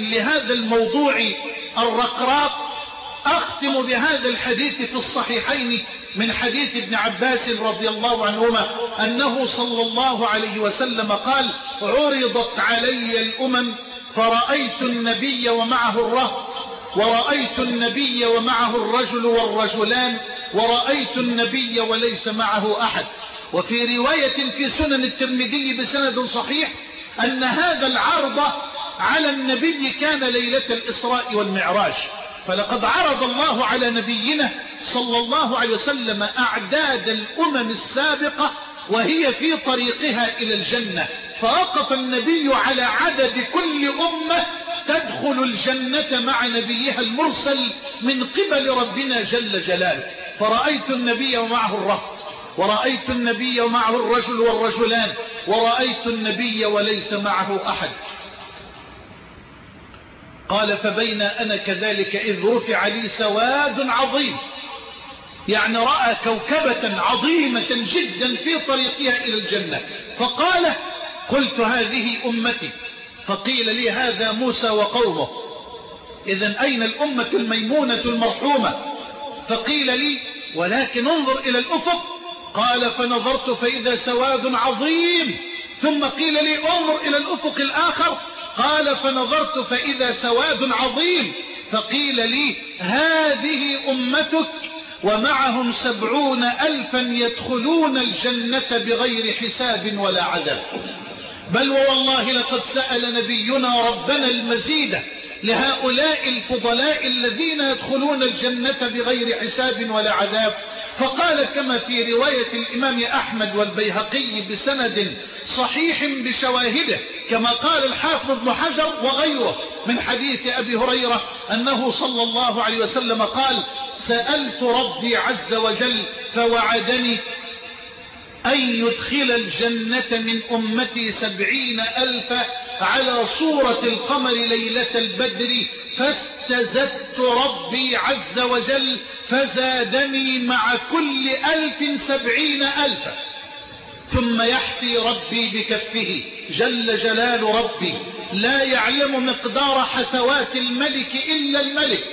لهذا الموضوع الرقراق أختم بهذا الحديث في الصحيحين من حديث ابن عباس رضي الله عنهما أنه صلى الله عليه وسلم قال عرضت علي الأمم فرأيت النبي ومعه الرهط ورأيت النبي ومعه الرجل والرجلان ورأيت النبي وليس معه أحد. وفي رواية في سنن الترمذي بسند صحيح أن هذا العرض على النبي كان ليلة الإسراء والمعراج. فلقد عرض الله على نبينا صلى الله عليه وسلم أعداد الأمم السابقة وهي في طريقها إلى الجنة. فوقف النبي على عدد كل أمة تدخل الجنة مع نبيها المرسل من قبل ربنا جل جلاله. فرأيت النبي ومعه الرهط ورأيت النبي ومعه الرجل والرجلان ورأيت النبي وليس معه أحد. قال فبين أنا كذلك إذ رفع لي سواد عظيم. يعني رأى كوكبة عظيمة جدا في طريقها إلى الجنة. فقال قلت هذه أمتي. فقيل لي هذا موسى وقومه. إذا أين الأمة الميمونة المرحومة؟ فقيل لي ولكن انظر إلى الأفق. قال فنظرت فإذا سواد عظيم. ثم قيل لي انظر إلى الأفق الآخر. قال فنظرت فإذا سواد عظيم فقيل لي هذه أمتك ومعهم سبعون ألفا يدخلون الجنة بغير حساب ولا عذاب. بل والله لقد سأل نبينا ربنا المزيد لهؤلاء الفضلاء الذين يدخلون الجنة بغير حساب ولا عذاب. فقال كما في رواية الإمام أحمد والبيهقي بسند صحيح بشواهده كما قال الحافظ ابن حجر وغيره من حديث أبي هريرة أنه صلى الله عليه وسلم قال سألت ربي عز وجل فوعدني أن يدخل الجنة من أمتي سبعين ألفا على صورة القمر ليلة البدر فاستزدت ربي عز وجل فزادني مع كل ألف سبعين ألفا ثم يحفي ربي بكفه جل جلال ربي لا يعلم مقدار حسوات الملك إلا الملك.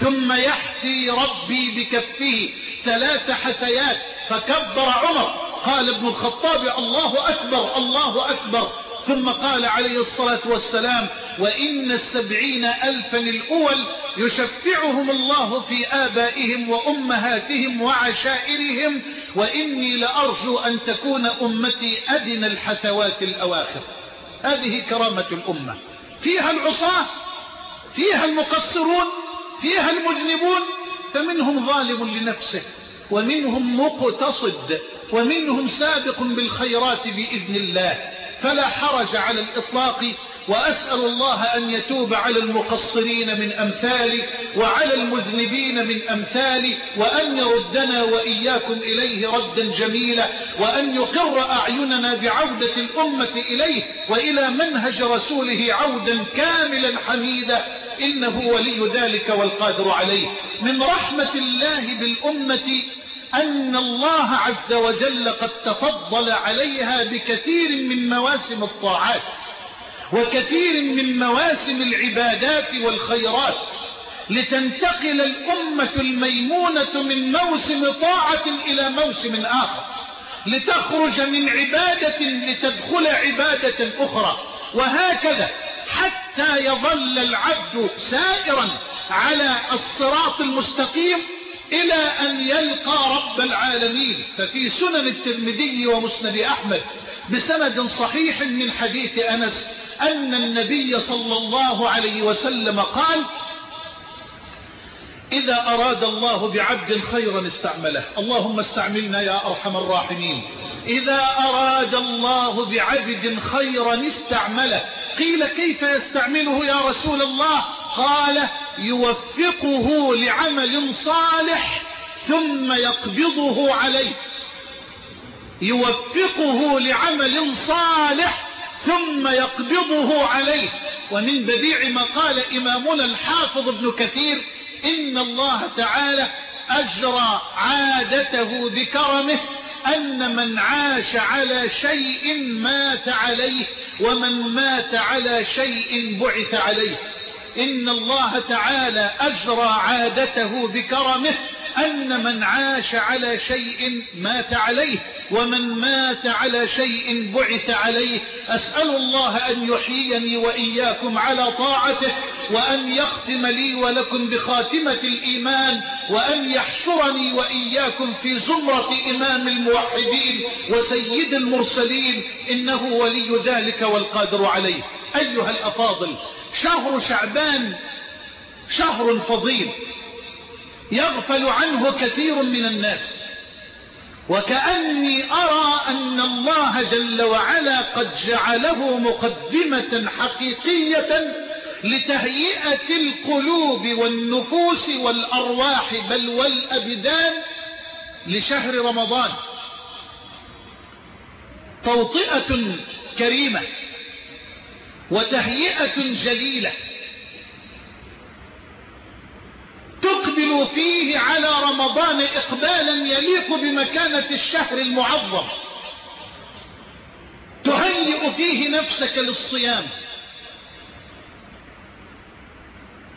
ثم يحفي ربي بكفه ثلاث حثيات فكبر عمر. قال ابن الخطاب الله أكبر الله أكبر. ثم قال عليه الصلاة والسلام وإن السبعين ألفا الأول يشفعهم الله في آبائهم وأمهاتهم وعشائرهم وإني لأرجو أن تكون أمتي أدنى الحثوات الأواخر. هذه كرامة الأمة. فيها العصاة فيها المقصرون فيها المذنبون فمنهم ظالم لنفسه ومنهم مقتصد ومنهم سابق بالخيرات بإذن الله. فلا حرج على الإطلاق وأسأل الله أن يتوب على المقصرين من أمثالي وعلى المذنبين من أمثالي وأن يردنا وإياكم إليه ردا جميلا وأن يقر أعيننا بعودة الأمة إليه وإلى منهج رسوله عودا كاملا حميدا. إنه ولي ذلك والقادر عليه. من رحمة الله بالأمة أن الله عز وجل قد تفضل عليها بكثير من مواسم الطاعات وكثير من مواسم العبادات والخيرات لتنتقل الأمة الميمونة من موسم طاعة إلى موسم آخر لتخرج من عبادة لتدخل عبادة أخرى وهكذا حتى يظل العبد سائرا على الصراط المستقيم إلى أن يلقى رب العالمين ففي سنن الترمذي ومسند أحمد بسند صحيح من حديث أنس أن النبي صلى الله عليه وسلم قال إذا أراد الله بعبد خيرا استعمله. اللهم استعملنا يا أرحم الراحمين. إذا أراد الله بعبد خيرا استعمله. قيل كيف يستعمله يا رسول الله؟ قال يوفقه لعمل صالح ثم يقبضه عليه. يوفقه لعمل صالح ثم يقبضه عليه. ومن بديع ما قال إمامنا الحافظ ابن كثير إن الله تعالى أجرى عادته بكرمه أن من عاش على شيء مات عليه ومن مات على شيء بعث عليه. إن الله تعالى أجرى عادته بكرمه أن من عاش على شيء مات عليه ومن مات على شيء بعث عليه. أسأل الله أن يحييني وإياكم على طاعته وأن يختم لي ولكم بخاتمة الإيمان وأن يحشرني وإياكم في زمرة إمام الموحدين وسيد المرسلين إنه ولي ذلك والقادر عليه. أيها الأفاضل شهر شعبان شهر فضيل يغفل عنه كثير من الناس. وكأني أرى أن الله جل وعلا قد جعله مقدمة حقيقية لتهيئة القلوب والنفوس والأرواح بل والأبدان لشهر رمضان. توطئة كريمة. وتهيئة جليلة تقبل فيه على رمضان إقبالا يليق بمكانة الشهر المعظم. تهيئ فيه نفسك للصيام.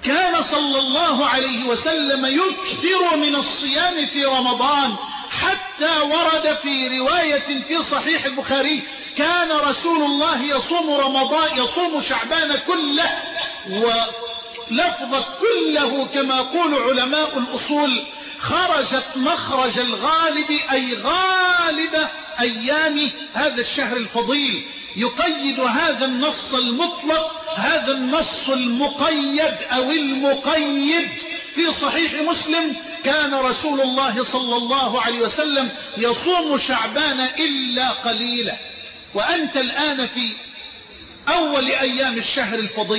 كان صلى الله عليه وسلم يكثر من الصيام في رمضان حتى ورد في رواية في صحيح البخاري كان رسول الله يصوم رمضان يصوم شعبان كله ولفظ كله كما يقول علماء الأصول خرجت مخرج الغالب أي غالب أيام هذا الشهر الفضيل. يقيد هذا النص المطلق هذا النص المقيد أو المقيد في صحيح مسلم كان رسول الله صلى الله عليه وسلم يصوم شعبان إلا قليلا. وأنت الآن في أول أيام الشهر الفضيل.